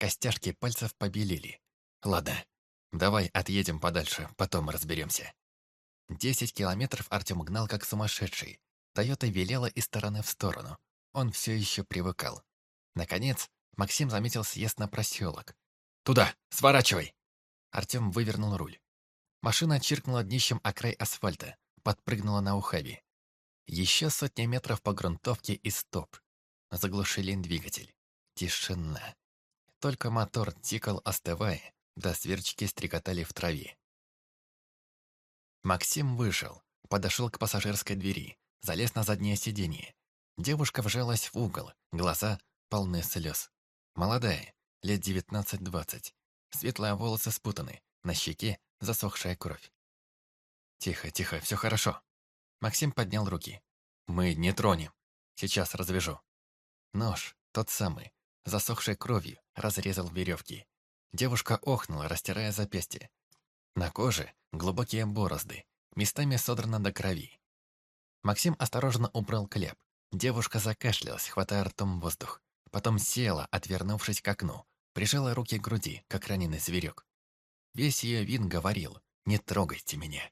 Костяшки пальцев побелели. Ладно, давай отъедем подальше, потом разберемся. Десять километров Артем гнал как сумасшедший. Тойота велела из стороны в сторону. Он все еще привыкал. Наконец, Максим заметил съезд на проселок. «Туда! Сворачивай!» Артем вывернул руль. Машина чиркнула днищем о край асфальта, подпрыгнула на ухабе. Еще сотни метров по грунтовке и стоп. Заглушили двигатель. Тишина. Только мотор тикал, остывая, да сверчки стрекотали в траве. Максим вышел, подошел к пассажирской двери, залез на заднее сиденье. Девушка вжалась в угол, глаза полны слез. Молодая, лет девятнадцать-двадцать. Светлые волосы спутаны, на щеке засохшая кровь. «Тихо, тихо, все хорошо». Максим поднял руки. «Мы не тронем. Сейчас развяжу». Нож, тот самый, засохшей кровью, разрезал веревки. Девушка охнула, растирая запястье. На коже глубокие борозды, местами содрано до крови. Максим осторожно убрал кляп. Девушка закашлялась, хватая ртом воздух. Потом села, отвернувшись к окну, прижала руки к груди, как раненый зверек. Весь ее вид говорил «Не трогайте меня».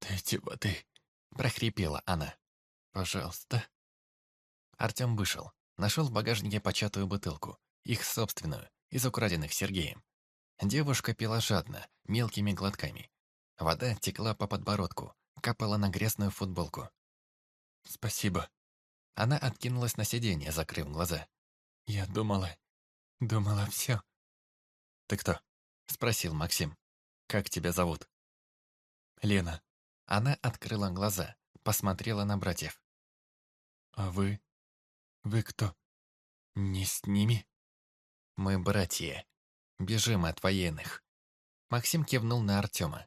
«Дайте воды», — прохрипела она. «Пожалуйста». Артем вышел, нашел в багажнике початую бутылку, их собственную, из украденных Сергеем. Девушка пила жадно, мелкими глотками. Вода текла по подбородку, капала на грязную футболку. «Спасибо». Она откинулась на сиденье, закрыв глаза. «Я думала, думала все». «Ты кто?» — спросил Максим. «Как тебя зовут?» «Лена». Она открыла глаза, посмотрела на братьев. «А вы? Вы кто? Не с ними?» «Мы братья. Бежим от военных». Максим кивнул на Артема.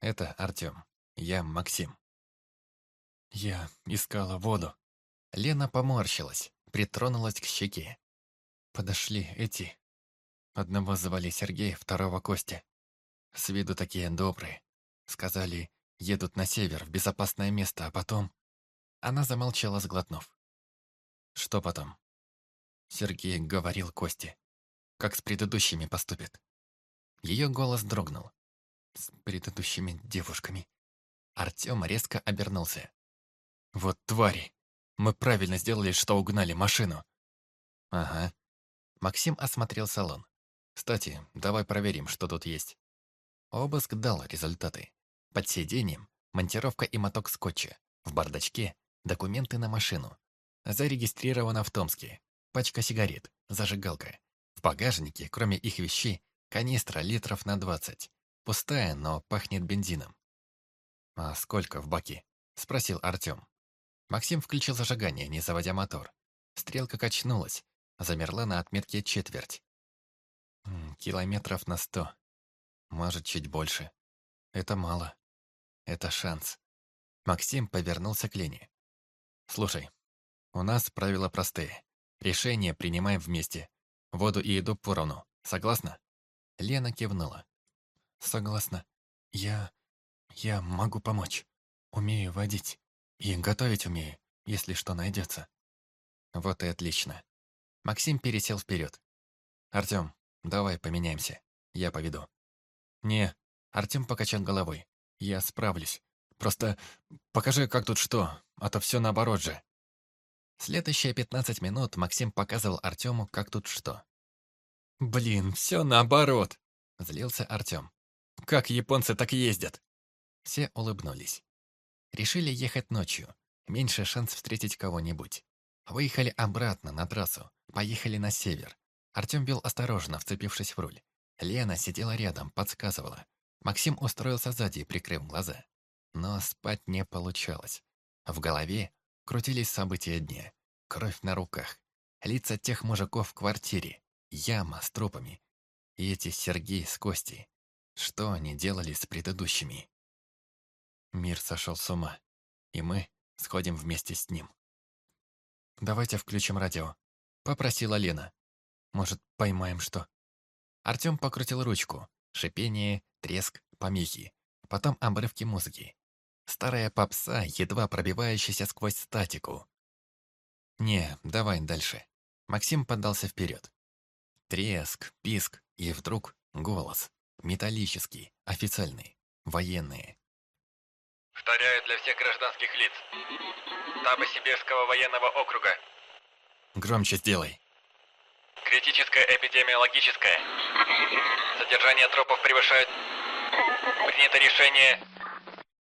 «Это Артем. Я Максим». «Я искала воду». Лена поморщилась, притронулась к щеке. Подошли эти. Одного звали Сергей, второго Костя. С виду такие добрые. Сказали, едут на север, в безопасное место, а потом... Она замолчала, сглотнув. Что потом? Сергей говорил Косте, как с предыдущими поступит. Ее голос дрогнул. С предыдущими девушками. Артем резко обернулся. Вот твари! Мы правильно сделали, что угнали машину. Ага. Максим осмотрел салон. Кстати, давай проверим, что тут есть. Обыск дал результаты. Под сиденьем монтировка и моток скотча. В бардачке документы на машину. Зарегистрировано в Томске. Пачка сигарет, зажигалка. В багажнике, кроме их вещей, канистра литров на 20. Пустая, но пахнет бензином. «А сколько в баке?» – спросил Артем. Максим включил зажигание, не заводя мотор. Стрелка качнулась, замерла на отметке четверть. Километров на сто. Может, чуть больше. Это мало. Это шанс. Максим повернулся к Лене. «Слушай, у нас правила простые. Решение принимаем вместе. Воду и еду поровну. Согласна?» Лена кивнула. «Согласна. Я... я могу помочь. Умею водить. И готовить умею, если что найдется». «Вот и отлично». Максим пересел вперед. «Артем, давай поменяемся. Я поведу». «Не», — Артем покачал головой. «Я справлюсь. Просто покажи, как тут что, а то все наоборот же». Следующие пятнадцать минут Максим показывал Артему, как тут что. «Блин, все наоборот!» — злился Артем. «Как японцы так ездят?» Все улыбнулись. Решили ехать ночью. Меньше шанс встретить кого-нибудь. Выехали обратно на трассу. Поехали на север. Артем вел осторожно, вцепившись в руль. Лена сидела рядом, подсказывала. Максим устроился сзади, прикрыв глаза. Но спать не получалось. В голове крутились события дня. Кровь на руках. Лица тех мужиков в квартире. Яма с трупами. И эти Сергей с Костей. Что они делали с предыдущими? Мир сошел с ума. И мы сходим вместе с ним. «Давайте включим радио», — попросила Лена. «Может, поймаем что?» Артем покрутил ручку. Шипение, треск, помехи. Потом обрывки музыки. Старая попса, едва пробивающаяся сквозь статику. «Не, давай дальше». Максим поддался вперед. Треск, писк и вдруг голос. Металлический, официальный, военный. Повторяю для всех гражданских лиц. Штаба Сибирского военного округа. Громче сделай. Критическое эпидемиологическое. Содержание трупов превышает... Принято решение...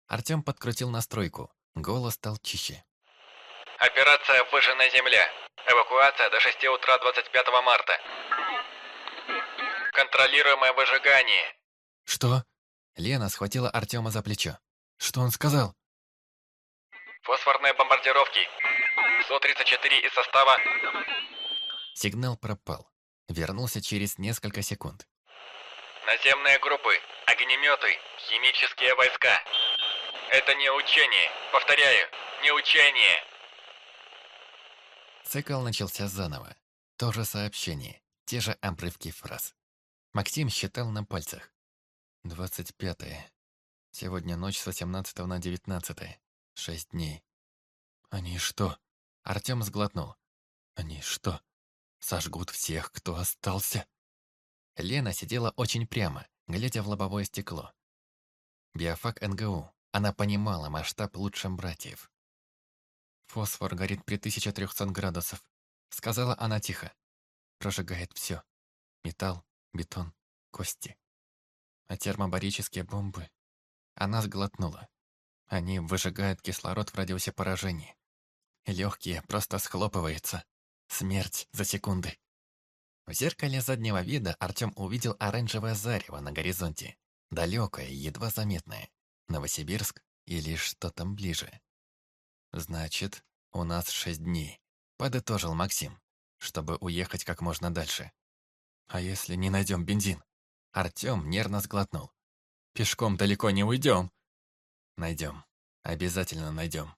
Артем подкрутил настройку. Голос стал чище. Операция «Выжженная земля». Эвакуация до 6 утра 25 марта. Контролируемое выжигание. Что? Лена схватила Артема за плечо. Что он сказал? Фосфорные бомбардировки. Су-34 из состава... Сигнал пропал. Вернулся через несколько секунд. Наземные группы, огнеметы, химические войска. Это не учение. Повторяю, не учение. Цикл начался заново. То же сообщение, те же обрывки фраз. Максим считал на пальцах. Двадцать пятое. Сегодня ночь с 18 на 19. Шесть дней. Они что? Артем сглотнул. Они что? Сожгут всех, кто остался? Лена сидела очень прямо, глядя в лобовое стекло. Биофак НГУ. Она понимала масштаб лучше братьев. «Фосфор горит при 1300 градусов», — сказала она тихо. «Прожигает все. Металл, бетон, кости. А термобарические бомбы...» Она сглотнула. Они выжигают кислород в радиусе поражения. Легкие просто схлопываются. Смерть за секунды. В зеркале заднего вида Артем увидел оранжевое зарево на горизонте. Далекое, едва заметное. Новосибирск или что там ближе. «Значит, у нас шесть дней», — подытожил Максим, чтобы уехать как можно дальше. «А если не найдем бензин?» Артем нервно сглотнул. «Пешком далеко не уйдем». «Найдем. Обязательно найдем».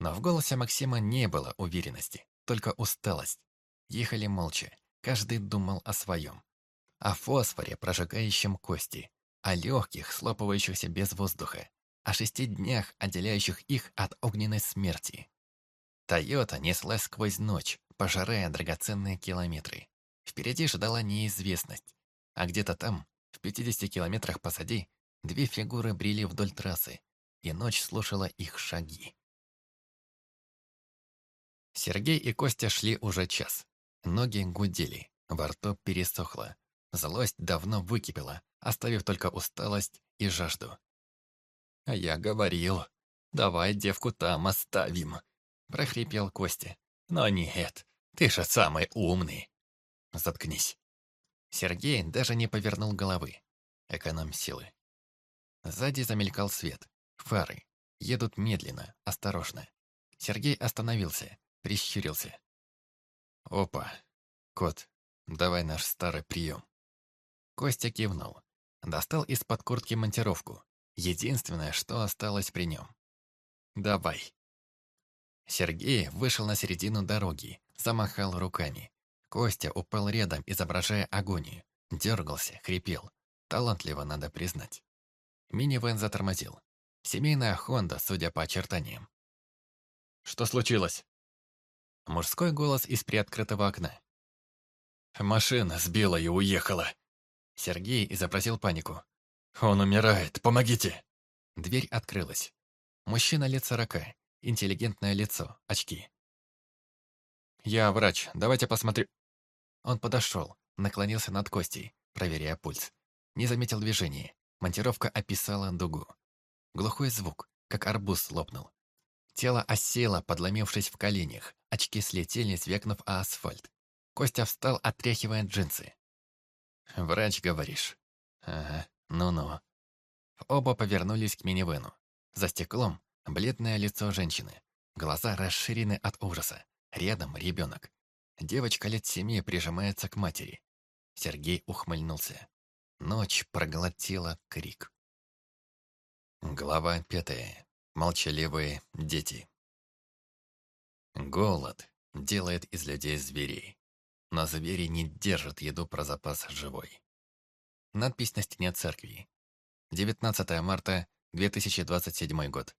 Но в голосе Максима не было уверенности, только усталость. Ехали молча, каждый думал о своем. О фосфоре, прожигающем кости, о легких, слопывающихся без воздуха, о шести днях, отделяющих их от огненной смерти. Тойота неслась сквозь ночь, пожирая драгоценные километры. Впереди ждала неизвестность, а где-то там, в 50 километрах позади, две фигуры брели вдоль трассы, и ночь слушала их шаги. Сергей и Костя шли уже час. Ноги гудели, во рту пересохло. Злость давно выкипела, оставив только усталость и жажду. «А я говорил, давай девку там оставим», — прохрипел Костя. «Но нет, ты же самый умный». «Заткнись». Сергей даже не повернул головы. Эконом силы. Сзади замелькал свет. Фары. Едут медленно, осторожно. Сергей остановился, прищурился. «Опа! Кот, давай наш старый прием». Костя кивнул. Достал из-под куртки монтировку. Единственное, что осталось при нем. «Давай». Сергей вышел на середину дороги, замахал руками. Костя упал рядом, изображая агонию. Дергался, хрипел. Талантливо, надо признать. Минивэн затормозил. Семейная Хонда, судя по очертаниям. «Что случилось?» Мужской голос из приоткрытого окна. «Машина сбила и уехала». Сергей изобразил панику. «Он умирает, помогите!» Дверь открылась. Мужчина лет сорока, интеллигентное лицо, очки. «Я врач, давайте посмотрю...» Он подошел, наклонился над Костей, проверяя пульс. Не заметил движения. Монтировка описала дугу. Глухой звук, как арбуз лопнул. Тело осело, подломившись в коленях. Очки слетели, звякнув о асфальт. Костя встал, отряхивая джинсы. «Врач, говоришь?» «Ага, ну-ну». Оба повернулись к минивену. За стеклом бледное лицо женщины. Глаза расширены от ужаса. Рядом ребенок. Девочка лет семи прижимается к матери. Сергей ухмыльнулся. Ночь проглотила крик. Глава пятая. Молчаливые дети. Голод делает из людей зверей. Но звери не держат еду про запас живой. Надпись на стене церкви. 19 марта 2027 год.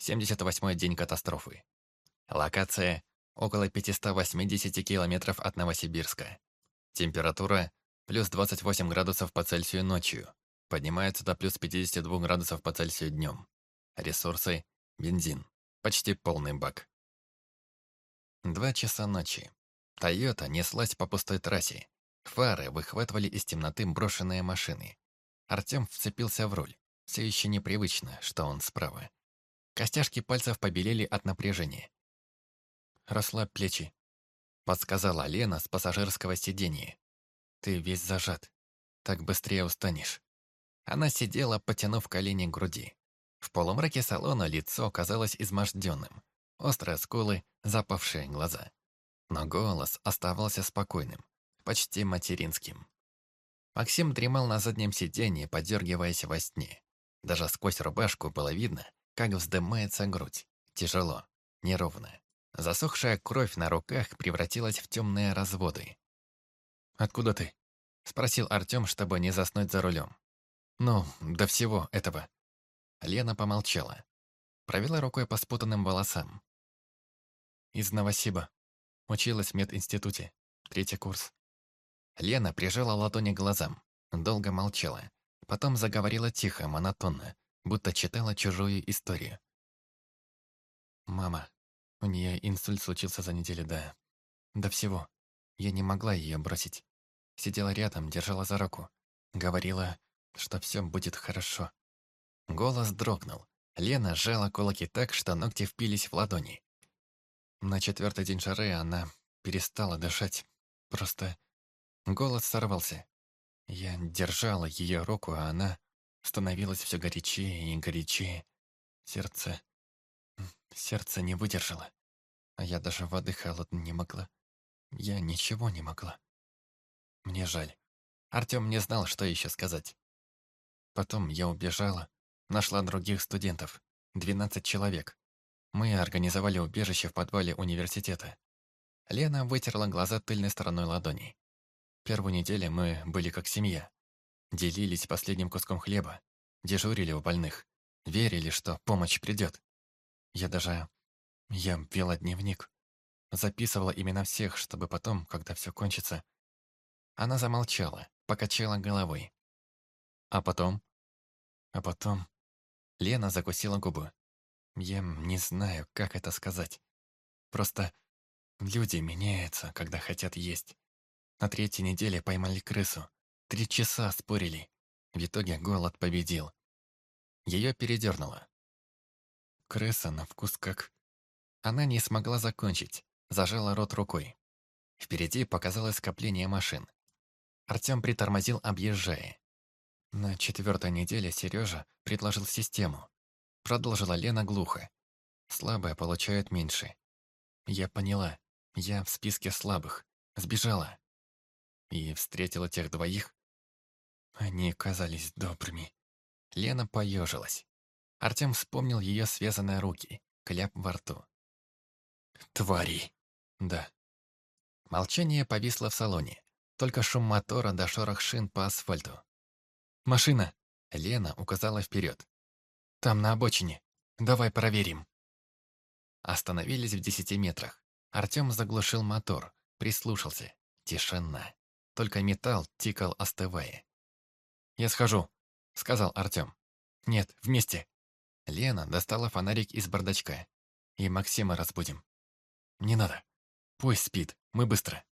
78-й день катастрофы. Локация около 580 километров от Новосибирска. Температура плюс 28 градусов по Цельсию ночью. Поднимается до плюс 52 градусов по Цельсию днем. Ресурсы – бензин. Почти полный бак. Два часа ночи. Тойота неслась по пустой трассе. Фары выхватывали из темноты брошенные машины. Артем вцепился в руль. Все еще непривычно, что он справа. Костяшки пальцев побелели от напряжения. «Расслабь плечи», — подсказала Лена с пассажирского сиденья. «Ты весь зажат. Так быстрее устанешь». Она сидела, потянув колени к груди. В полумраке салона лицо казалось изможденным. Острые скулы, запавшие глаза. Но голос оставался спокойным, почти материнским. Максим дремал на заднем сиденье, подергиваясь во сне. Даже сквозь рубашку было видно, как вздымается грудь. Тяжело, неровно. Засохшая кровь на руках превратилась в темные разводы. «Откуда ты?» — спросил Артем, чтобы не заснуть за рулем. «Ну, до всего этого». Лена помолчала. Провела рукой по спутанным волосам. «Из Новосиба. Училась в мединституте. Третий курс». Лена прижала ладони к глазам. Долго молчала. Потом заговорила тихо, монотонно, будто читала чужую историю. «Мама, у нее инсульт случился за неделю до... до всего. Я не могла ее бросить. Сидела рядом, держала за руку. Говорила, что все будет хорошо. Голос дрогнул. Лена сжала кулаки так, что ногти впились в ладони. На четвертый день жары она перестала дышать. Просто голос сорвался. Я держала ее руку, а она становилась все горячее и горячее. Сердце... Сердце не выдержало. А я даже воды холодной не могла. Я ничего не могла. Мне жаль. Артем не знал, что еще сказать. Потом я убежала, нашла других студентов. Двенадцать человек. Мы организовали убежище в подвале университета. Лена вытерла глаза тыльной стороной ладони. Первую неделю мы были как семья. Делились последним куском хлеба, дежурили у больных, верили, что помощь придет. Я даже... Я вела дневник. Записывала имена всех, чтобы потом, когда все кончится... Она замолчала, покачала головой. А потом? А потом... Лена закусила губы. Я не знаю, как это сказать. Просто люди меняются, когда хотят есть. На третьей неделе поймали крысу. Три часа спорили. В итоге голод победил. Ее передернуло. Крыса на вкус как... Она не смогла закончить, зажала рот рукой. Впереди показалось скопление машин. Артем притормозил, объезжая. На четвертой неделе Сережа предложил систему. Продолжила Лена глухо. Слабые получают меньше. Я поняла. Я в списке слабых. Сбежала. И встретила тех двоих. Они казались добрыми. Лена поежилась. Артем вспомнил ее связанные руки, кляп во рту. «Твари!» «Да». Молчание повисло в салоне. Только шум мотора до шорох шин по асфальту. «Машина!» Лена указала вперед. «Там, на обочине. Давай проверим». Остановились в десяти метрах. Артем заглушил мотор, прислушался. Тишина. Только металл тикал, остывая. «Я схожу», — сказал Артем. «Нет, вместе». Лена достала фонарик из бардачка. «И Максима разбудим». «Не надо. Пусть спит. Мы быстро».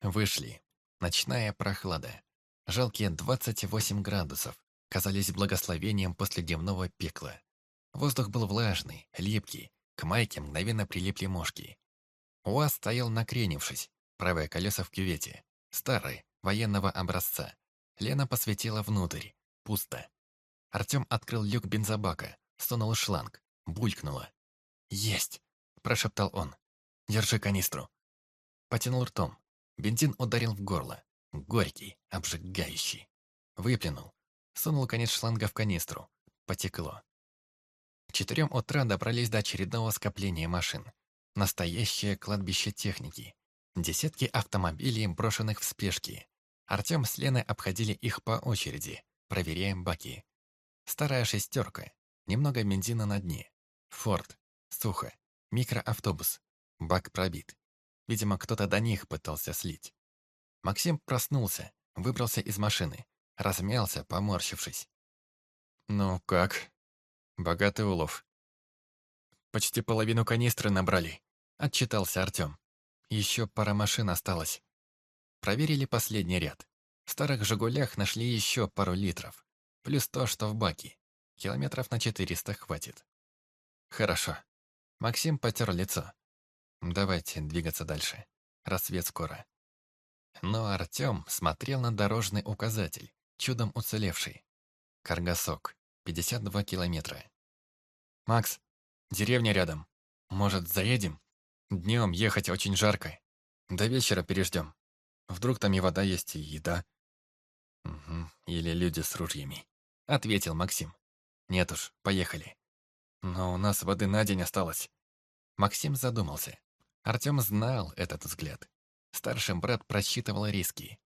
Вышли. Ночная прохлада. Жалкие 28 градусов казались благословением после дневного пекла. Воздух был влажный, липкий, к майке мгновенно прилипли мошки. УАЗ стоял накренившись, правое колесо в кювете, старый, военного образца. Лена посветила внутрь. Пусто. Артем открыл люк бензобака, сунул шланг, булькнуло. «Есть!» – прошептал он. «Держи канистру». Потянул ртом. Бензин ударил в горло. Горький, обжигающий. Выплюнул. Сунул конец шланга в канистру. Потекло. К четырем утра добрались до очередного скопления машин. Настоящее кладбище техники. Десятки автомобилей, брошенных в спешке. Артем с Леной обходили их по очереди, проверяем баки. Старая шестерка, немного бензина на дне. Форд, сухо, микроавтобус, бак пробит. Видимо, кто-то до них пытался слить. Максим проснулся, выбрался из машины, размялся, поморщившись. «Ну как? Богатый улов». «Почти половину канистры набрали», — отчитался Артем. «Еще пара машин осталось». Проверили последний ряд. В старых «Жигулях» нашли еще пару литров. Плюс то, что в баке. Километров на 400 хватит. Хорошо. Максим потер лицо. Давайте двигаться дальше. Рассвет скоро. Но Артем смотрел на дорожный указатель, чудом уцелевший. Каргасок, 52 километра. «Макс, деревня рядом. Может, заедем? Днем ехать очень жарко. До вечера переждем. Вдруг там и вода есть, и еда». «Угу, или люди с ружьями», — ответил Максим. «Нет уж, поехали». «Но у нас воды на день осталось». Максим задумался. Артем знал этот взгляд. Старший брат просчитывал риски.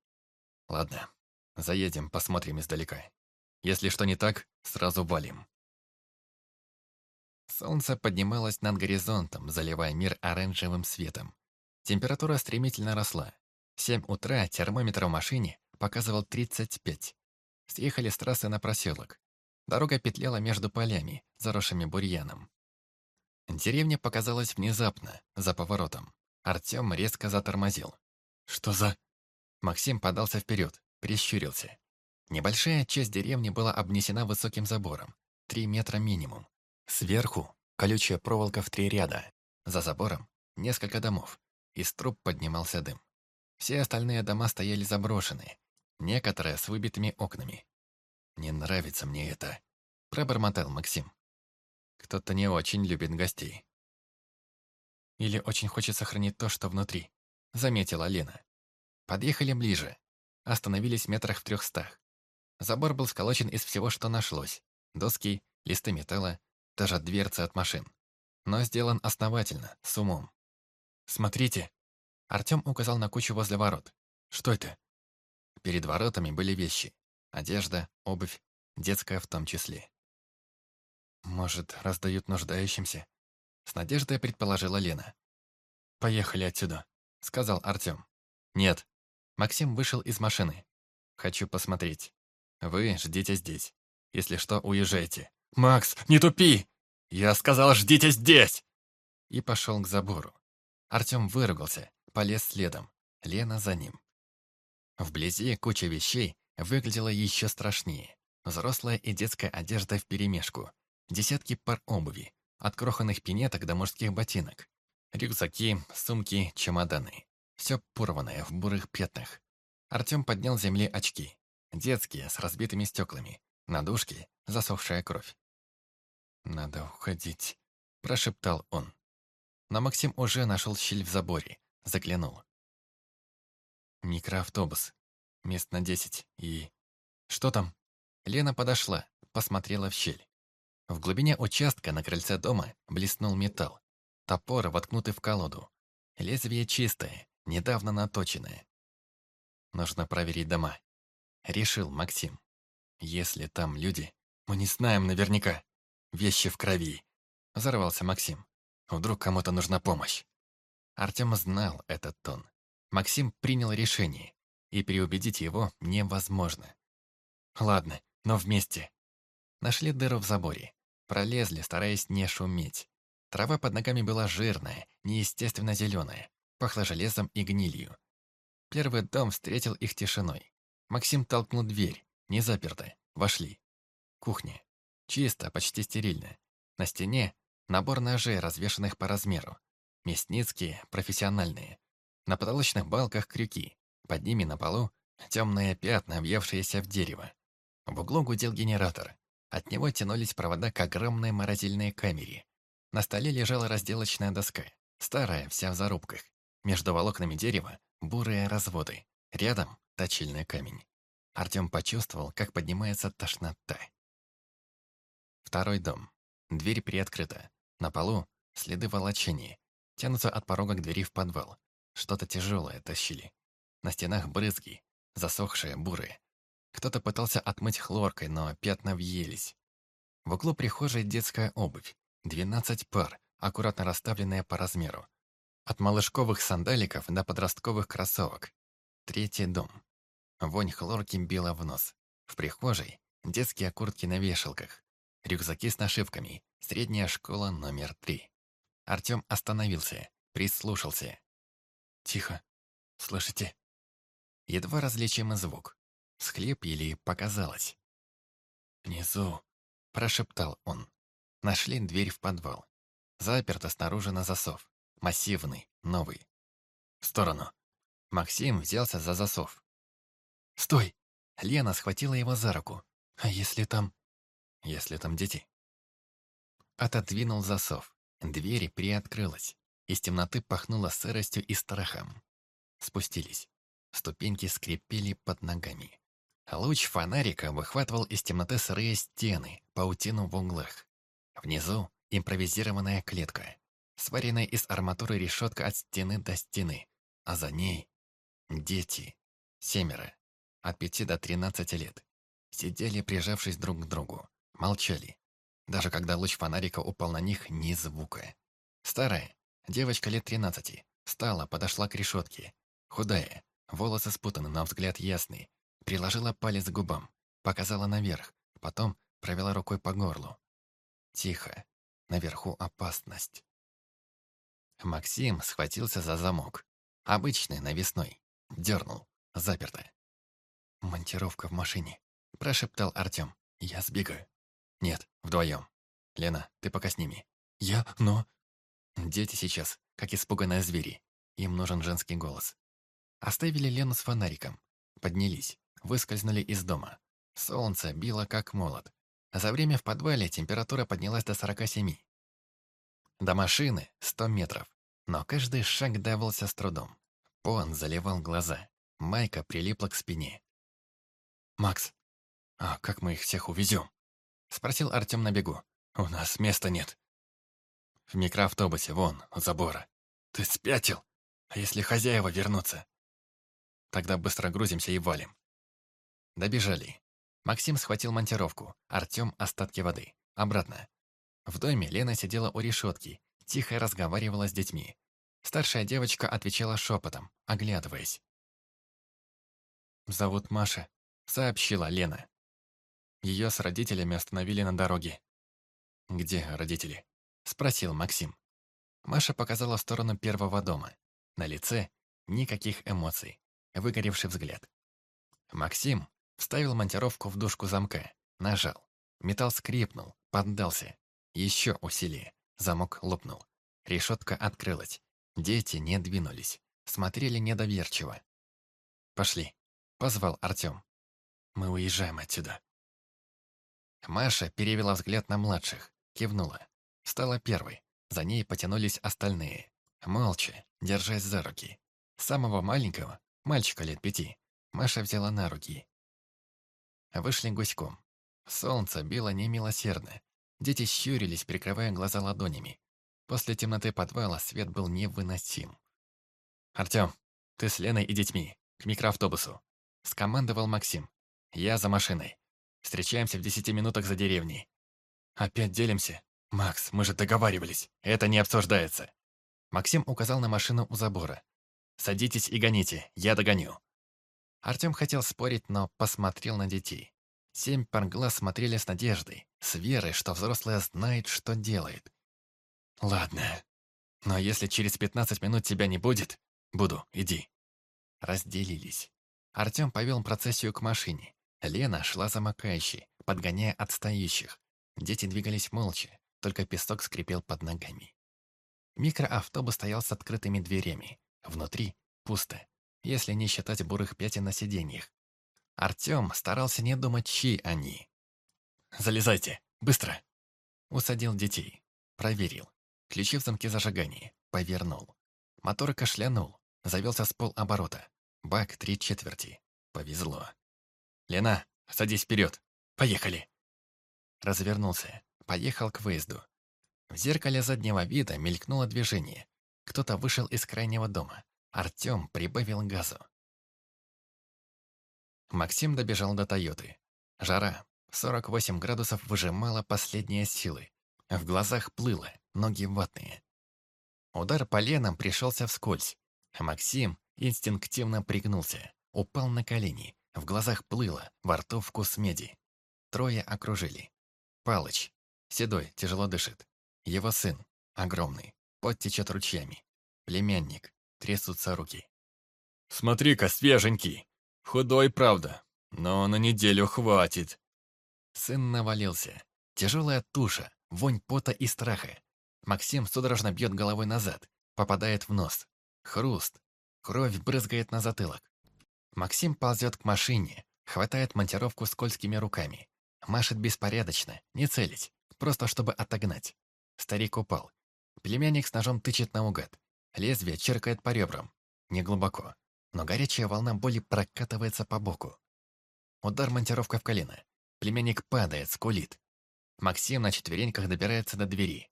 «Ладно, заедем, посмотрим издалека. Если что не так, сразу валим». Солнце поднималось над горизонтом, заливая мир оранжевым светом. Температура стремительно росла. В 7 утра термометр в машине показывал 35. Съехали с трассы на проселок. Дорога петляла между полями, заросшими бурьяном. Деревня показалась внезапно, за поворотом. Артем резко затормозил. «Что за...» Максим подался вперед, прищурился. Небольшая часть деревни была обнесена высоким забором. Три метра минимум. Сверху колючая проволока в три ряда. За забором несколько домов. Из труб поднимался дым. Все остальные дома стояли заброшенные. Некоторые с выбитыми окнами. «Не нравится мне это», — пробормотал Максим. «Кто-то не очень любит гостей». Или очень хочет сохранить то, что внутри», — заметила Лена. Подъехали ближе. Остановились метрах в трехстах. Забор был сколочен из всего, что нашлось. Доски, листы металла, даже дверцы от машин. Но сделан основательно, с умом. «Смотрите!» Артем указал на кучу возле ворот. «Что это?» Перед воротами были вещи. Одежда, обувь, детская в том числе. «Может, раздают нуждающимся?» С надеждой предположила Лена. «Поехали отсюда», — сказал Артем. «Нет». Максим вышел из машины. «Хочу посмотреть. Вы ждите здесь. Если что, уезжайте». «Макс, не тупи! Я сказал, ждите здесь!» И пошел к забору. Артем выругался, полез следом. Лена за ним. Вблизи куча вещей выглядела еще страшнее. Взрослая и детская одежда вперемешку. Десятки пар обуви, от кроханных пинеток до мужских ботинок. Рюкзаки, сумки, чемоданы. Все порванное в бурых пятнах. Артем поднял с земли очки. Детские, с разбитыми стеклами. На дужке засохшая кровь. «Надо уходить», – прошептал он. Но Максим уже нашел щель в заборе. Заглянул. Микроавтобус. Мест на десять. И... Что там? Лена подошла, посмотрела в щель. В глубине участка на крыльце дома блеснул металл. Топор, воткнутый в колоду. Лезвие чистое, недавно наточенное. Нужно проверить дома. Решил Максим. Если там люди, мы не знаем наверняка. Вещи в крови. Взорвался Максим. Вдруг кому-то нужна помощь. Артем знал этот тон. Максим принял решение, и переубедить его невозможно. Ладно, но вместе. Нашли дыру в заборе. Пролезли, стараясь не шуметь. Трава под ногами была жирная, неестественно зеленая, пахла железом и гнилью. Первый дом встретил их тишиной. Максим толкнул дверь, не заперто, вошли. Кухня. Чисто, почти стерильно. На стене набор ножей, развешанных по размеру. Мясницкие, профессиональные. На потолочных балках крюки. Под ними на полу темные пятна, въевшиеся в дерево. В углу гудел генератор. От него тянулись провода к огромной морозильной камере. На столе лежала разделочная доска, старая, вся в зарубках. Между волокнами дерева бурые разводы. Рядом точильный камень. Артем почувствовал, как поднимается тошнота. Второй дом. Дверь приоткрыта. На полу следы волочения. Тянутся от порога к двери в подвал. Что-то тяжелое тащили. На стенах брызги, засохшие, бурые. Кто-то пытался отмыть хлоркой, но пятна въелись. В углу прихожей детская обувь. 12 пар, аккуратно расставленная по размеру. От малышковых сандаликов до подростковых кроссовок. Третий дом. Вонь хлорки била в нос. В прихожей детские окуртки на вешалках. Рюкзаки с нашивками. Средняя школа номер три. Артем остановился, прислушался. Тихо. Слышите? Едва различимый звук. Схлеб или показалось. «Внизу», — прошептал он. Нашли дверь в подвал. Заперто снаружи на засов. Массивный, новый. В сторону. Максим взялся за засов. «Стой!» Лена схватила его за руку. «А если там...» «Если там дети?» Отодвинул засов. Дверь приоткрылась. Из темноты пахнуло сыростью и страхом. Спустились. Ступеньки скрипели под ногами. Луч фонарика выхватывал из темноты сырые стены, паутину в углах. Внизу импровизированная клетка, сваренная из арматуры решетка от стены до стены, а за ней дети, семеро, от пяти до тринадцати лет, сидели, прижавшись друг к другу, молчали. Даже когда луч фонарика упал на них, ни звука. Старая, девочка лет тринадцати, встала, подошла к решетке. Худая, волосы спутаны, но взгляд ясный. Приложила палец к губам, показала наверх, потом провела рукой по горлу. Тихо, наверху опасность. Максим схватился за замок. Обычный, навесной. Дернул. Заперто. «Монтировка в машине», – прошептал Артем. «Я сбегаю». «Нет, вдвоем. Лена, ты пока с ними». «Я? Но...» Дети сейчас, как испуганные звери. Им нужен женский голос. Оставили Лену с фонариком. Поднялись, выскользнули из дома. Солнце било как молот. За время в подвале температура поднялась до 47. До машины 100 метров, но каждый шаг давался с трудом. Пон заливал глаза, майка прилипла к спине. «Макс, а как мы их всех увезем?» Спросил Артем на бегу. «У нас места нет». «В микроавтобусе, вон, у забора». «Ты спятил? А если хозяева вернутся?» «Тогда быстро грузимся и валим». Добежали. Максим схватил монтировку, Артем – остатки воды. Обратно. В доме Лена сидела у решетки, тихо разговаривала с детьми. Старшая девочка отвечала шепотом, оглядываясь. «Зовут Маша», сообщила Лена. Ее с родителями остановили на дороге. «Где родители?» – спросил Максим. Маша показала в сторону первого дома. На лице никаких эмоций, выгоревший взгляд. Максим вставил монтировку в дужку замка, нажал. Металл скрипнул, поддался. Еще усилие. Замок лопнул. Решетка открылась. Дети не двинулись. Смотрели недоверчиво. «Пошли», — позвал Артем. Мы уезжаем отсюда». Маша перевела взгляд на младших, кивнула. Стала первой. За ней потянулись остальные. Молча, держась за руки. Самого маленького, мальчика лет пяти, Маша взяла на руки. Вышли гуськом. Солнце било немилосердно. Дети щурились, прикрывая глаза ладонями. После темноты подвала свет был невыносим. «Артем, ты с Леной и детьми. К микроавтобусу», — скомандовал Максим. Я за машиной. Встречаемся в десяти минутах за деревней. Опять делимся? Макс, мы же договаривались. Это не обсуждается. Максим указал на машину у забора. Садитесь и гоните, я догоню. Артем хотел спорить, но посмотрел на детей. Семь пар глаз смотрели с надеждой, с верой, что взрослая знает, что делает. «Ладно, но если через пятнадцать минут тебя не будет, буду, иди». Разделились. Артем повел процессию к машине. Лена шла замыкающей, подгоняя отстающих. Дети двигались молча, только песок скрипел под ногами. Микроавтобус стоял с открытыми дверями. Внутри пусто, если не считать бурых пятен на сиденьях. Артем старался не думать, чьи они. «Залезайте, быстро!» Усадил детей. Проверил. Ключи в замке зажигания. Повернул. Мотор кашлянул. Завелся с полоборота. Бак три четверти. Повезло. «Лена, садись вперед. Поехали!» Развернулся. Поехал к выезду. В зеркале заднего вида мелькнуло движение. Кто-то вышел из крайнего дома. Артем прибавил газу. Максим добежал до Тойоты. Жара. 48 градусов выжимала последние силы. В глазах плыло, ноги ватные. Удар поленом пришелся вскользь. Максим инстинктивно пригнулся. упал на колени, в глазах плыло, во рту вкус меди. Трое окружили. Палыч, седой, тяжело дышит. Его сын, огромный, пот ручьями. Племянник, трясутся руки. «Смотри-ка, свеженький! Худой, правда, но на неделю хватит!» Сын навалился. Тяжелая туша, вонь пота и страха. Максим судорожно бьет головой назад, попадает в нос. Хруст. Кровь брызгает на затылок. Максим ползет к машине, хватает монтировку скользкими руками. Машет беспорядочно, не целить, просто чтобы отогнать. Старик упал. Племянник с ножом тычет наугад. Лезвие черкает по ребрам. Неглубоко. Но горячая волна боли прокатывается по боку. Удар монтировка в колено. Племянник падает, скулит. Максим на четвереньках добирается до двери.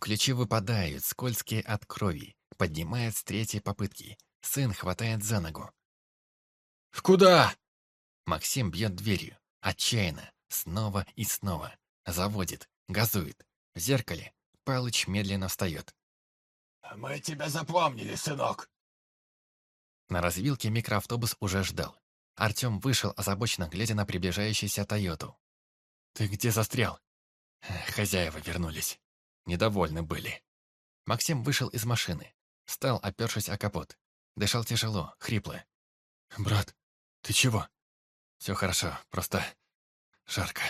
Ключи выпадают, скользкие от крови. Поднимает с третьей попытки. Сын хватает за ногу. «Куда?» Максим бьет дверью. Отчаянно. Снова и снова. Заводит. Газует. В зеркале Палыч медленно встает. «Мы тебя запомнили, сынок!» На развилке микроавтобус уже ждал. Артем вышел, озабоченно глядя на приближающуюся Тойоту. «Ты где застрял?» Хозяева вернулись. Недовольны были. Максим вышел из машины. Стал, опершись о капот. Дышал тяжело, хрипло. «Брат, ты чего?» «Все хорошо, просто жарко».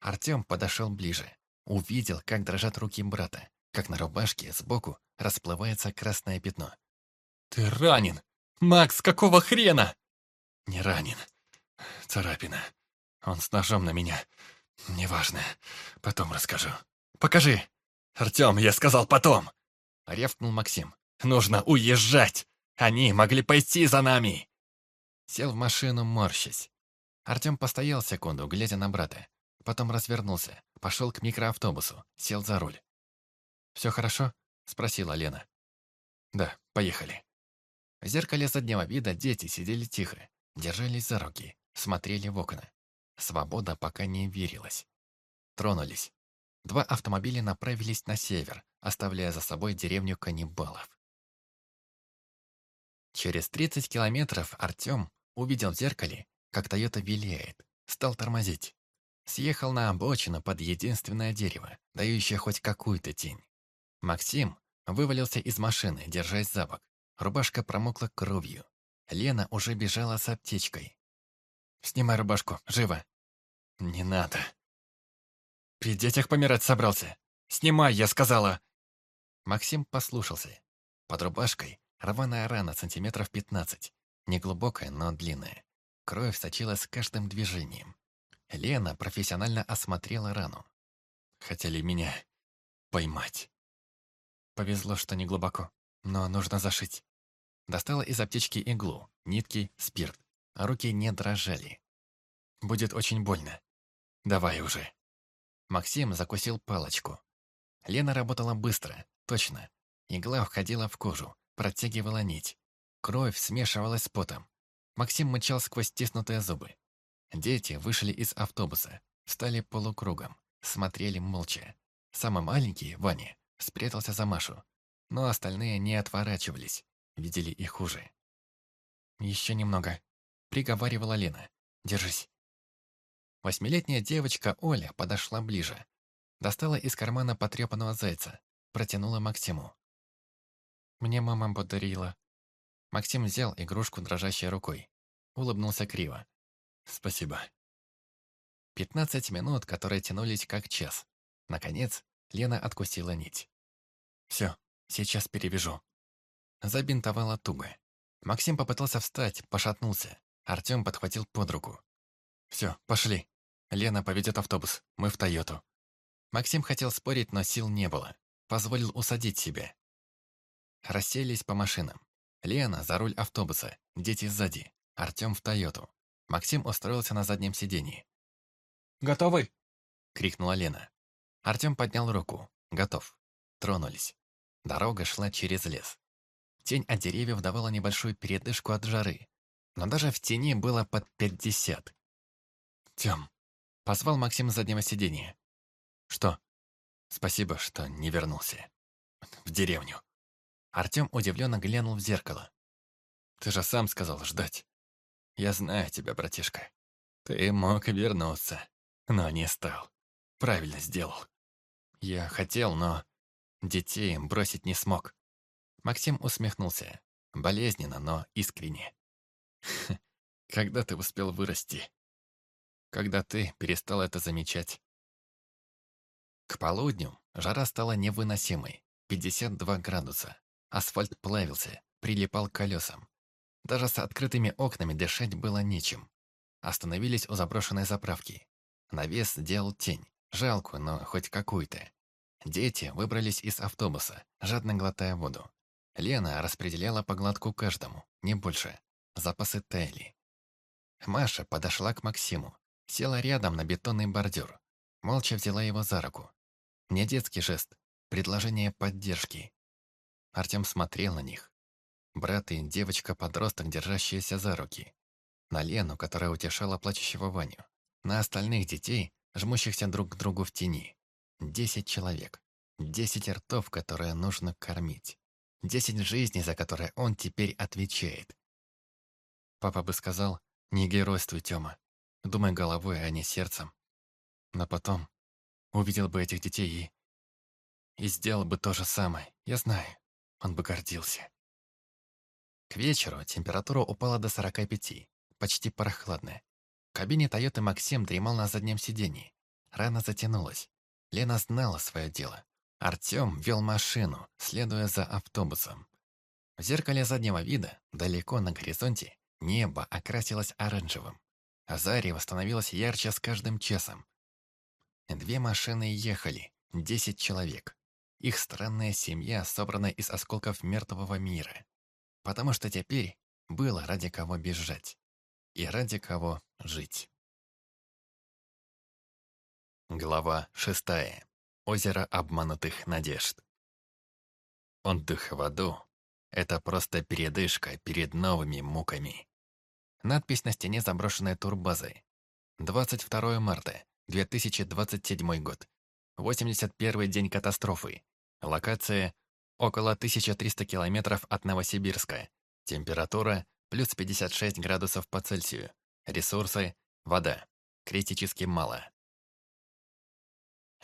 Артем подошел ближе. Увидел, как дрожат руки брата, как на рубашке сбоку расплывается красное пятно. «Ты ранен! Макс, какого хрена?» «Не ранен. Царапина. Он с ножом на меня. Неважно. Потом расскажу. Покажи!» «Артем, я сказал потом!» Ревкнул Максим. «Нужно уезжать! Они могли пойти за нами!» Сел в машину, морщась. Артем постоял секунду, глядя на брата. Потом развернулся, пошел к микроавтобусу, сел за руль. «Все хорошо?» – спросила Лена. «Да, поехали». В зеркале заднего вида дети сидели тихо, держались за руки, смотрели в окна. Свобода пока не верилась. Тронулись. Два автомобиля направились на север, оставляя за собой деревню каннибалов. Через 30 километров Артем увидел в зеркале, как Тойота виляет, стал тормозить. Съехал на обочину под единственное дерево, дающее хоть какую-то тень. Максим вывалился из машины, держась за бок. Рубашка промокла кровью. Лена уже бежала с аптечкой. «Снимай рубашку, живо!» «Не надо!» «При детях помирать собрался! Снимай, я сказала!» Максим послушался. Под рубашкой рваная рана сантиметров пятнадцать. Неглубокая, но длинная. Кровь сочилась с каждым движением. Лена профессионально осмотрела рану. Хотели меня поймать. Повезло, что не глубоко, но нужно зашить. Достала из аптечки иглу, нитки, спирт. А руки не дрожали. Будет очень больно. Давай уже. Максим закусил палочку. Лена работала быстро, точно. Игла входила в кожу, протягивала нить. Кровь смешивалась с потом. Максим мычал сквозь стиснутые зубы. Дети вышли из автобуса, встали полукругом, смотрели молча. Самый маленький, Ваня, спрятался за Машу, но остальные не отворачивались, видели и хуже. «Еще немного», — приговаривала Лена. «Держись». Восьмилетняя девочка Оля подошла ближе. Достала из кармана потрепанного зайца, протянула Максиму. «Мне мама подарила». Максим взял игрушку дрожащей рукой. Улыбнулся криво. Спасибо. Пятнадцать минут, которые тянулись как час. Наконец, Лена откусила нить. Все, сейчас перевяжу. Забинтовала туго. Максим попытался встать, пошатнулся. Артем подхватил под руку. Все, пошли. Лена поведет автобус, мы в Тойоту. Максим хотел спорить, но сил не было. Позволил усадить себя. Расселись по машинам. Лена за руль автобуса, дети сзади, Артем в Тойоту. Максим устроился на заднем сиденье. «Готовы?» — крикнула Лена. Артем поднял руку. Готов. Тронулись. Дорога шла через лес. Тень от деревьев давала небольшую передышку от жары. Но даже в тени было под пятьдесят. «Тем», — позвал Максим с заднего сиденья. «Что?» «Спасибо, что не вернулся. В деревню». Артем удивленно глянул в зеркало. «Ты же сам сказал ждать». Я знаю тебя, братишка. Ты мог вернуться, но не стал. Правильно сделал. Я хотел, но детей бросить не смог. Максим усмехнулся. Болезненно, но искренне. Когда ты успел вырасти? Когда ты перестал это замечать? К полудню жара стала невыносимой. 52 градуса. Асфальт плавился, прилипал к колесам. Даже с открытыми окнами дышать было нечем. Остановились у заброшенной заправки. Навес делал тень, жалкую, но хоть какую-то. Дети выбрались из автобуса, жадно глотая воду. Лена распределяла по глотку каждому, не больше. Запасы таяли. Маша подошла к Максиму, села рядом на бетонный бордюр. Молча взяла его за руку. Не детский жест, предложение поддержки. Артем смотрел на них. Брат и девочка-подросток, держащиеся за руки. На Лену, которая утешала плачущего Ваню. На остальных детей, жмущихся друг к другу в тени. Десять человек. Десять ртов, которые нужно кормить. Десять жизней, за которые он теперь отвечает. Папа бы сказал, не геройствуй, Тёма. Думай головой, а не сердцем. Но потом увидел бы этих детей и... И сделал бы то же самое. Я знаю, он бы гордился. К вечеру температура упала до 45, почти прохладная. В кабине Тойоты Максим дремал на заднем сидении. Рана затянулась. Лена знала свое дело. Артем вел машину, следуя за автобусом. В зеркале заднего вида, далеко на горизонте, небо окрасилось оранжевым. А зарево становилось ярче с каждым часом. Две машины ехали, десять человек. Их странная семья, собранная из осколков мертвого мира. Потому что теперь было ради кого бежать. И ради кого жить. Глава шестая. Озеро обманутых надежд. Отдых в аду — это просто передышка перед новыми муками. Надпись на стене заброшенной турбазы. 22 марта, 2027 год. 81 день катастрофы. Локация — около 1300 километров от Новосибирска. Температура — плюс 56 градусов по Цельсию. Ресурсы — вода. Критически мало.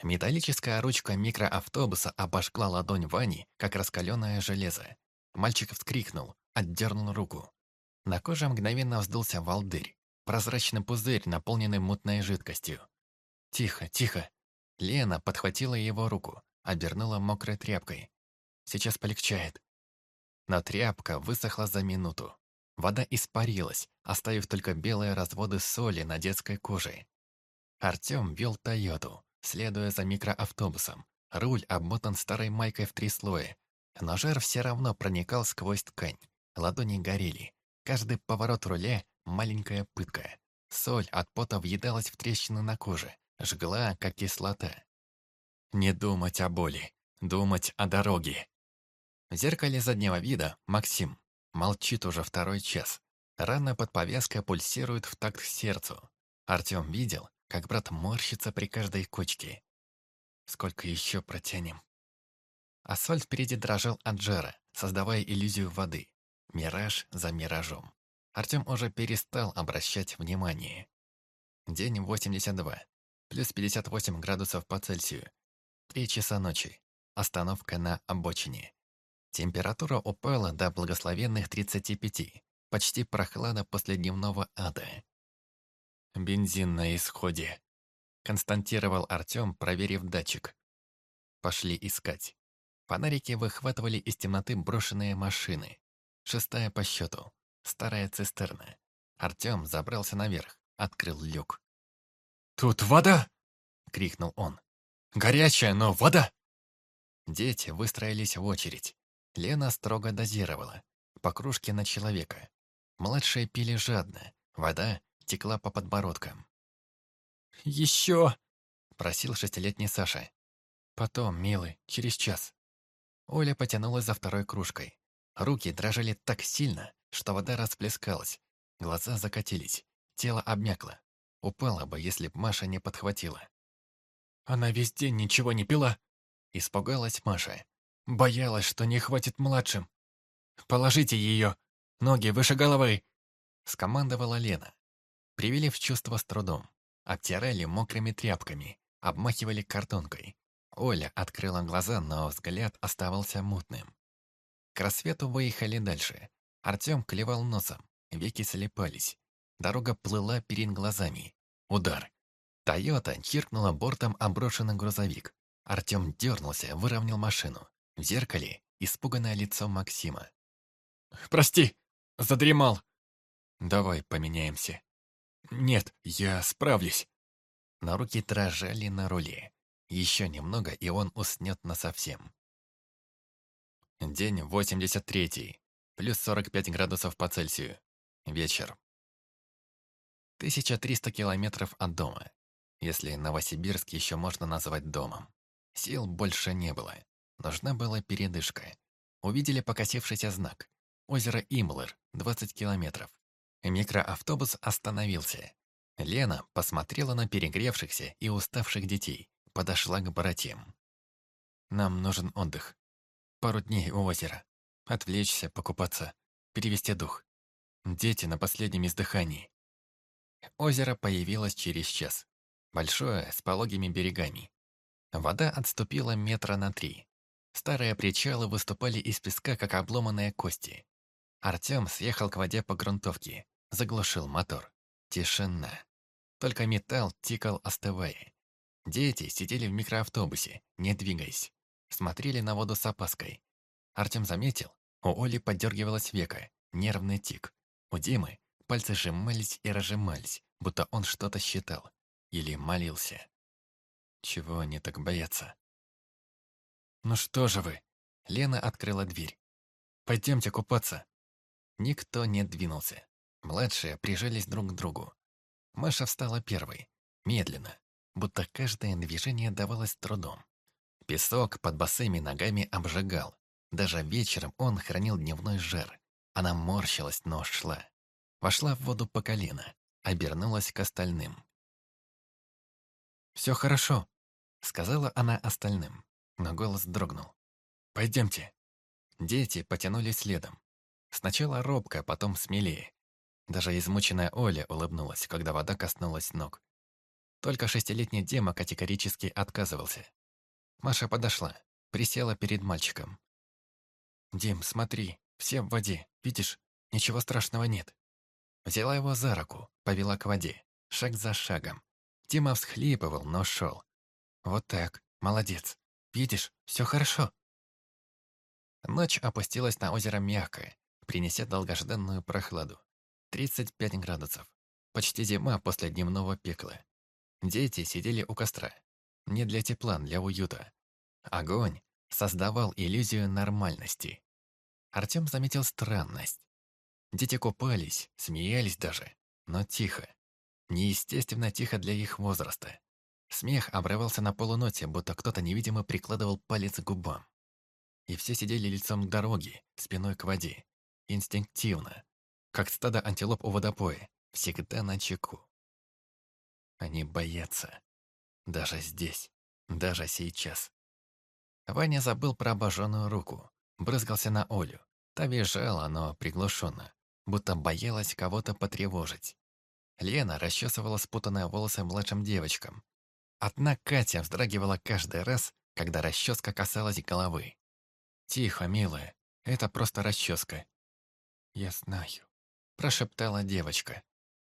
Металлическая ручка микроавтобуса обожгла ладонь Вани, как раскаленное железо. Мальчик вскрикнул, отдернул руку. На коже мгновенно вздулся волдырь, прозрачный пузырь, наполненный мутной жидкостью. «Тихо, тихо!» Лена подхватила его руку, обернула мокрой тряпкой. «Сейчас полегчает». Но тряпка высохла за минуту. Вода испарилась, оставив только белые разводы соли на детской коже. Артем вел Тойоту, следуя за микроавтобусом. Руль обмотан старой майкой в три слоя. Но жар все равно проникал сквозь ткань. Ладони горели. Каждый поворот руля — маленькая пытка. Соль от пота въедалась в трещины на коже, жгла, как кислота. Не думать о боли, думать о дороге. В зеркале заднего вида Максим молчит уже второй час. Рана под повязкой пульсирует в такт сердцу. Артем видел, как брат морщится при каждой кочке. Сколько еще протянем? Асфальт впереди дрожал от жара, создавая иллюзию воды. Мираж за миражом. Артем уже перестал обращать внимание. День 82. Плюс 58 градусов по Цельсию. Три часа ночи. Остановка на обочине. Температура упала до благословенных 35. Почти прохлада после дневного ада. «Бензин на исходе», — константировал Артем, проверив датчик. Пошли искать. Фонарики выхватывали из темноты брошенные машины. Шестая по счету. Старая цистерна. Артем забрался наверх, открыл люк. «Тут вода!» — крикнул он. «Горячая, но вода!» Дети выстроились в очередь. Лена строго дозировала. По кружке на человека. Младшие пили жадно. Вода текла по подбородкам. «Еще!» — просил шестилетний Саша. «Потом, милый, через час». Оля потянулась за второй кружкой. Руки дрожали так сильно, что вода расплескалась. Глаза закатились, тело обмякло. Упала бы, если б Маша не подхватила. «Она весь день ничего не пила!» Испугалась Маша. Боялась, что не хватит младшим. «Положите ее! Ноги выше головы!» скомандовала Лена. Привели в чувство с трудом. Обтирали мокрыми тряпками, обмахивали картонкой. Оля открыла глаза, но взгляд оставался мутным. К рассвету выехали дальше. Артем клевал носом, веки слепались. Дорога плыла перед глазами. Удар. «Тойота» чиркнула бортом оброшенный грузовик. Артем дернулся, выровнял машину. В зеркале испуганное лицо Максима. «Прости, задремал». «Давай поменяемся». «Нет, я справлюсь». На руки дрожали на руле. Еще немного, и он уснет насовсем. День 83. Плюс 45 градусов по Цельсию. Вечер. 1300 километров от дома. Если Новосибирск еще можно назвать домом. Сил больше не было. Нужна была передышка. Увидели покосившийся знак. Озеро Имлер, 20 километров. Микроавтобус остановился. Лена посмотрела на перегревшихся и уставших детей. Подошла к братьям. «Нам нужен отдых. Пару дней у озера. Отвлечься, покупаться, перевести дух. Дети на последнем издыхании». Озеро появилось через час. Большое, с пологими берегами. Вода отступила метра на три. Старые причалы выступали из песка, как обломанные кости. Артем съехал к воде по грунтовке, заглушил мотор. Тишина. Только металл тикал, остывая. Дети сидели в микроавтобусе, не двигаясь. Смотрели на воду с опаской. Артем заметил, у Оли подергивалось века, нервный тик. У Димы пальцы сжимались и разжимались, будто он что-то считал. Или молился. Чего они так боятся? «Ну что же вы?» Лена открыла дверь. «Пойдемте купаться». Никто не двинулся. Младшие прижались друг к другу. Маша встала первой, медленно, будто каждое движение давалось трудом. Песок под босыми ногами обжигал. Даже вечером он хранил дневной жар. Она морщилась, но шла. Вошла в воду по колено, обернулась к остальным. «Все хорошо», — сказала она остальным, но голос дрогнул. «Пойдемте». Дети потянулись следом. Сначала робко, потом смелее. Даже измученная Оля улыбнулась, когда вода коснулась ног. Только шестилетний Дема категорически отказывался. Маша подошла, присела перед мальчиком. «Дим, смотри, все в воде, видишь? Ничего страшного нет». Взяла его за руку, повела к воде, шаг за шагом. Дима всхлипывал, но шел. «Вот так, молодец. Видишь, все хорошо». Ночь опустилась на озеро мягкое, принеся долгожданную прохладу. 35 градусов. Почти зима после дневного пекла. Дети сидели у костра. Не для тепла, для уюта. Огонь создавал иллюзию нормальности. Артем заметил странность. Дети купались, смеялись даже, но тихо. Неестественно тихо для их возраста. Смех обрывался на полуноте, будто кто-то невидимо прикладывал палец к губам. И все сидели лицом к дороге, спиной к воде. Инстинктивно. Как стадо антилоп у водопоя. Всегда на чеку. Они боятся. Даже здесь. Даже сейчас. Ваня забыл про обожженную руку. Брызгался на Олю. Та визжала, но приглушенно. Будто боялась кого-то потревожить. Лена расчесывала спутанные волосы младшим девочкам. Одна Катя вздрагивала каждый раз, когда расческа касалась головы. «Тихо, милая, это просто расческа». «Я знаю», – прошептала девочка.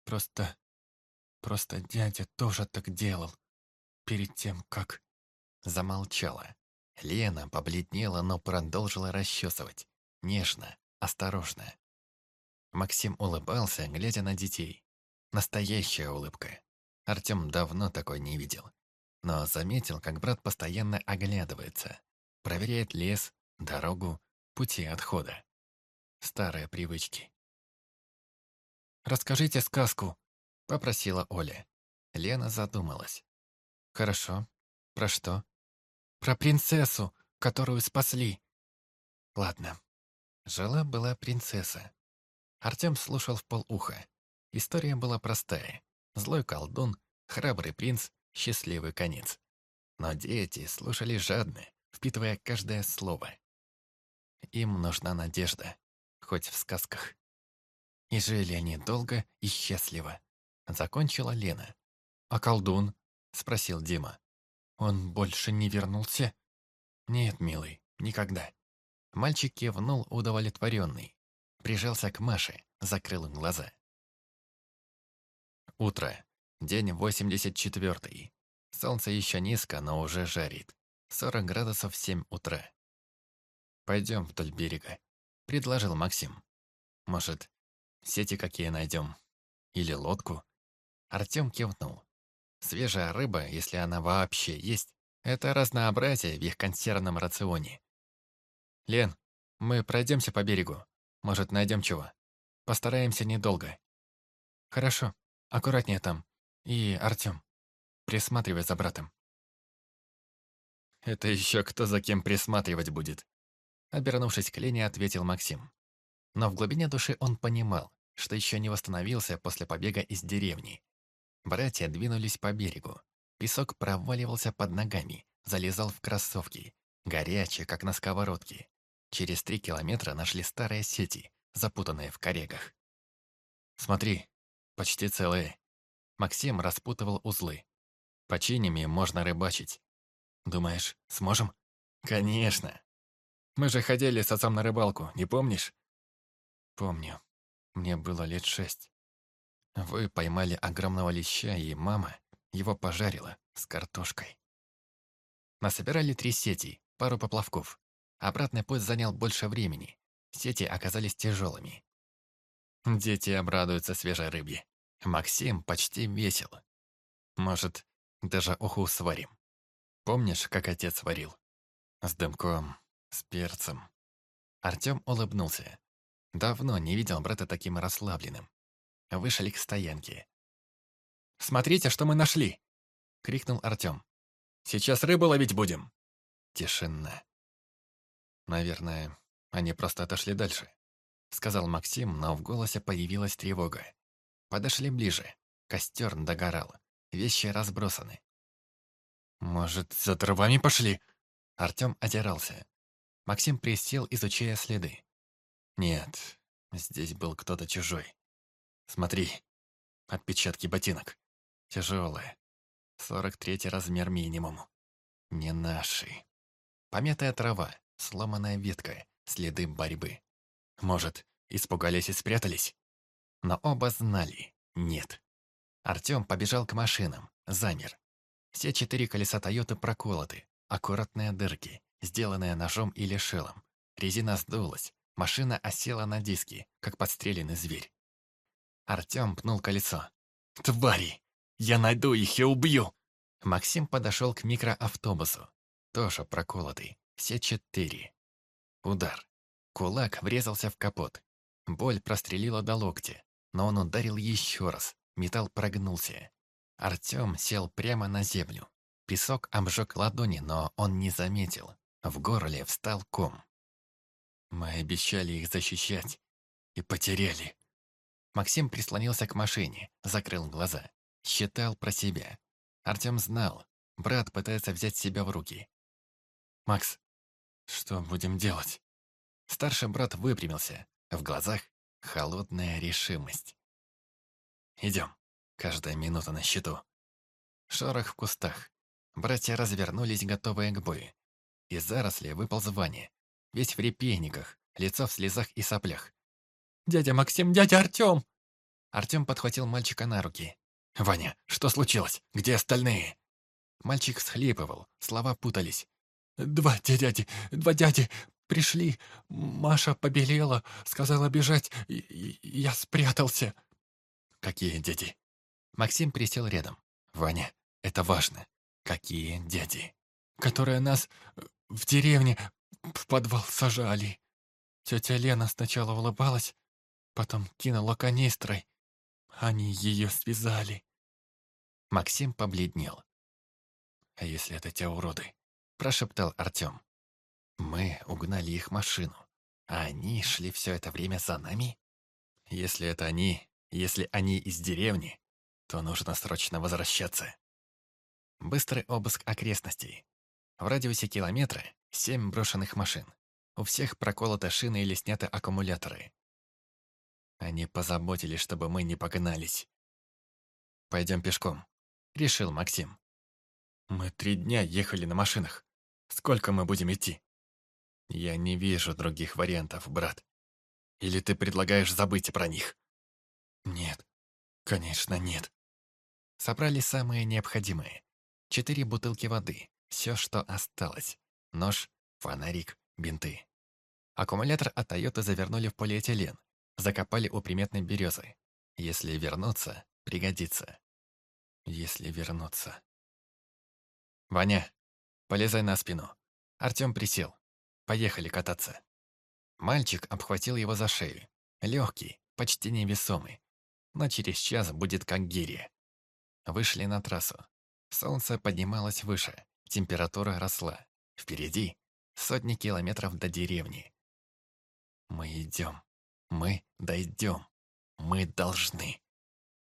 «Просто... просто дядя тоже так делал. Перед тем, как...» Замолчала. Лена побледнела, но продолжила расчесывать. Нежно, осторожно. Максим улыбался, глядя на детей. Настоящая улыбка. Артем давно такой не видел. Но заметил, как брат постоянно оглядывается. Проверяет лес, дорогу, пути отхода. Старые привычки. «Расскажите сказку», — попросила Оля. Лена задумалась. «Хорошо. Про что?» «Про принцессу, которую спасли». «Ладно». Жила-была принцесса. Артем слушал в полуха. История была простая. Злой колдун, храбрый принц, счастливый конец. Но дети слушали жадно, впитывая каждое слово. Им нужна надежда, хоть в сказках. И жили они долго и счастливо. Закончила Лена. «А колдун?» — спросил Дима. «Он больше не вернулся?» «Нет, милый, никогда». Мальчик кивнул удовлетворенный. Прижался к Маше, закрыл глаза. Утро. День 84. Солнце еще низко, но уже жарит. 40 градусов в 7 утра. «Пойдем вдоль берега», — предложил Максим. «Может, сети какие найдем? Или лодку?» Артем кивнул. Свежая рыба, если она вообще есть, это разнообразие в их консервном рационе. «Лен, мы пройдемся по берегу. Может, найдем чего? Постараемся недолго». «Хорошо. Аккуратнее там. И, Артем, присматривай за братом». «Это еще кто за кем присматривать будет?» Обернувшись к Лене, ответил Максим. Но в глубине души он понимал, что еще не восстановился после побега из деревни. Братья двинулись по берегу. Песок проваливался под ногами, залезал в кроссовки, горячие, как на сковородке. Через три километра нашли старые сети, запутанные в корегах. «Смотри, почти целые». Максим распутывал узлы. «Починими можно рыбачить. Думаешь, сможем?» «Конечно. Мы же ходили с отцом на рыбалку, не помнишь?» «Помню. Мне было лет шесть. Вы поймали огромного леща, и мама его пожарила с картошкой. Насобирали три сети, пару поплавков. Обратный путь занял больше времени. Сети оказались тяжелыми. Дети обрадуются свежей рыбе. Максим почти весел. Может, даже уху сварим. Помнишь, как отец варил? С дымком, с перцем. Артем улыбнулся. Давно не видел брата таким расслабленным. Вышли к стоянке. «Смотрите, что мы нашли!» — крикнул Артем. «Сейчас рыбу ловить будем!» Тишина. «Наверное, они просто отошли дальше», — сказал Максим, но в голосе появилась тревога. Подошли ближе. Костер догорал. Вещи разбросаны. «Может, за дровами пошли?» Артем отирался. Максим присел, изучая следы. «Нет, здесь был кто-то чужой. Смотри, отпечатки ботинок. Тяжелые. Сорок третий размер минимум. Не наши. Помятая трава, сломанная ветка, следы борьбы. Может, испугались и спрятались? Но оба знали — нет. Артем побежал к машинам, замер. Все четыре колеса Тойоты проколоты, аккуратные дырки, сделанные ножом или шилом. Резина сдулась, машина осела на диски, как подстреленный зверь. Артем пнул колесо. «Твари! Я найду их и убью!» Максим подошел к микроавтобусу. Тоже проколотый. Все четыре. Удар. Кулак врезался в капот. Боль прострелила до локтя, но он ударил еще раз. Металл прогнулся. Артем сел прямо на землю. Песок обжег ладони, но он не заметил. В горле встал ком. Мы обещали их защищать. И потеряли. Максим прислонился к машине, закрыл глаза. Считал про себя. Артем знал, брат пытается взять себя в руки. «Макс, что будем делать?» Старший брат выпрямился. В глазах холодная решимость. «Идем. Каждая минута на счету». Шорох в кустах. Братья развернулись, готовые к бою. Из заросли выпал звание. Весь в репейниках, лицо в слезах и соплях. «Дядя Максим, дядя Артем!» Артем подхватил мальчика на руки. «Ваня, что случилось? Где остальные?» Мальчик всхлипывал, слова путались. «Два дяди, два дяди пришли. Маша побелела, сказала бежать, и, я спрятался». «Какие дяди?» Максим присел рядом. «Ваня, это важно. Какие дяди?» «Которые нас в деревне в подвал сажали». Тетя Лена сначала улыбалась, потом кинула канистрой. Они ее связали. Максим побледнел. «А если это те уроды?» – прошептал Артем. «Мы угнали их машину, а они шли все это время за нами? Если это они, если они из деревни, то нужно срочно возвращаться». Быстрый обыск окрестностей. В радиусе километра семь брошенных машин. У всех проколоты шины или сняты аккумуляторы. Они позаботились, чтобы мы не погнались. «Пойдем пешком», — решил Максим. «Мы три дня ехали на машинах. Сколько мы будем идти?» «Я не вижу других вариантов, брат. Или ты предлагаешь забыть про них?» «Нет, конечно нет». Собрали самые необходимые. Четыре бутылки воды, все, что осталось. Нож, фонарик, бинты. Аккумулятор от Тойоты завернули в полиэтилен, закопали у приметной березы. Если вернуться, пригодится. Если вернуться. «Ваня, полезай на спину». Артем присел. Поехали кататься. Мальчик обхватил его за шею. Легкий, почти невесомый. Но через час будет как гири. Вышли на трассу. Солнце поднималось выше, температура росла. Впереди сотни километров до деревни. Мы идем. Мы дойдем. Мы должны.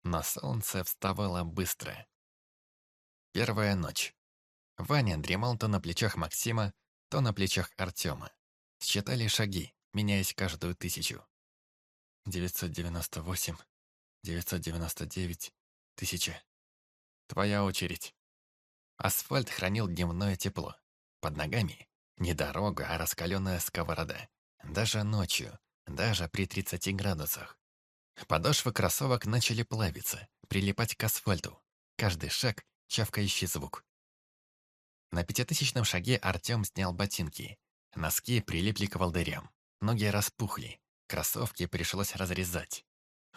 Но солнце вставало быстро. Первая ночь. Ваня дремал то на плечах Максима, то на плечах Артема. Считали шаги, меняясь каждую тысячу. 998, 999, тысяча. Твоя очередь. Асфальт хранил дневное тепло. Под ногами не дорога, а раскаленная сковорода. Даже ночью, даже при 30 градусах. Подошвы кроссовок начали плавиться, прилипать к асфальту. Каждый шаг — чавкающий звук. На пятитысячном шаге Артем снял ботинки. Носки прилипли к волдырям. Ноги распухли. Кроссовки пришлось разрезать.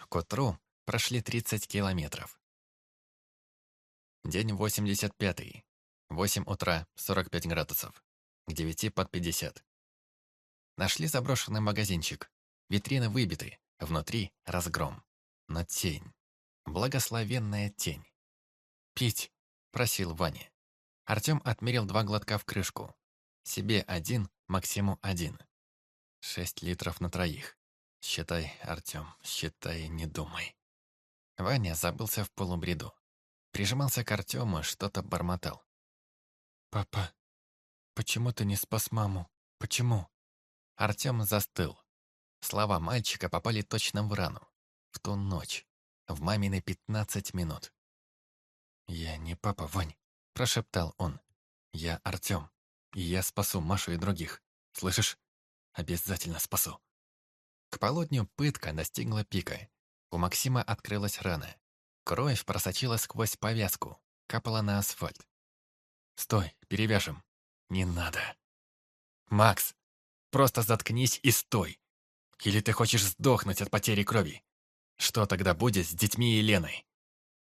К утру прошли 30 километров. День 85. 8 утра, 45 градусов. К 9 под 50. Нашли заброшенный магазинчик. Витрины выбиты, внутри разгром. Но тень. Благословенная тень. «Пить», — просил Ваня. Артем отмерил два глотка в крышку. Себе один, Максиму один. Шесть литров на троих. Считай, Артем, считай, не думай. Ваня забылся в полубреду. Прижимался к Артему, что-то бормотал. «Папа, почему ты не спас маму? Почему?» Артем застыл. Слова мальчика попали точно в рану. В ту ночь. В мамины пятнадцать минут. «Я не папа, Вань прошептал он. «Я Артем, и я спасу Машу и других. Слышишь? Обязательно спасу». К полудню пытка достигла пика. У Максима открылась рана. Кровь просочилась сквозь повязку, капала на асфальт. «Стой, перевяжем». «Не надо». «Макс, просто заткнись и стой. Или ты хочешь сдохнуть от потери крови? Что тогда будет с детьми и Леной?»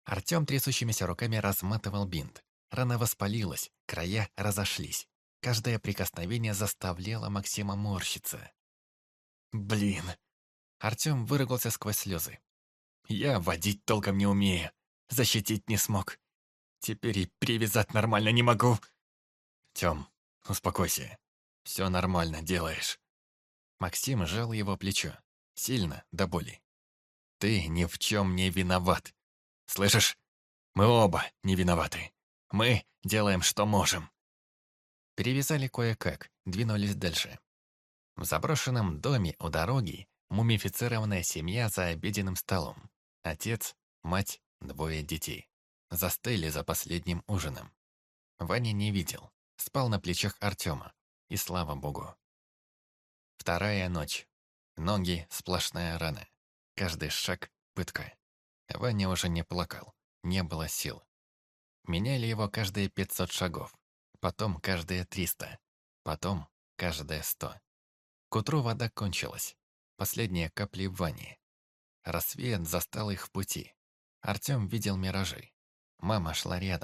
Артем трясущимися руками разматывал бинт. Рана воспалилась, края разошлись. Каждое прикосновение заставляло Максима морщиться. «Блин!» Артем выругался сквозь слезы. «Я водить толком не умею, защитить не смог. Теперь и привязать нормально не могу». «Тем, успокойся. Все нормально делаешь». Максим сжал его плечо. Сильно, до боли. «Ты ни в чем не виноват. Слышишь? Мы оба не виноваты». Мы делаем, что можем». Перевязали кое-как, двинулись дальше. В заброшенном доме у дороги мумифицированная семья за обеденным столом. Отец, мать, двое детей. Застыли за последним ужином. Ваня не видел, спал на плечах Артема. И слава богу. Вторая ночь. Ноги — сплошная рана. Каждый шаг — пытка. Ваня уже не плакал, не было сил. Меняли его каждые 500 шагов, потом каждые 300, потом каждые 100. К утру вода кончилась. Последние капли в ванне. Рассвет застал их в пути. Артем видел миражи. Мама шла рядом.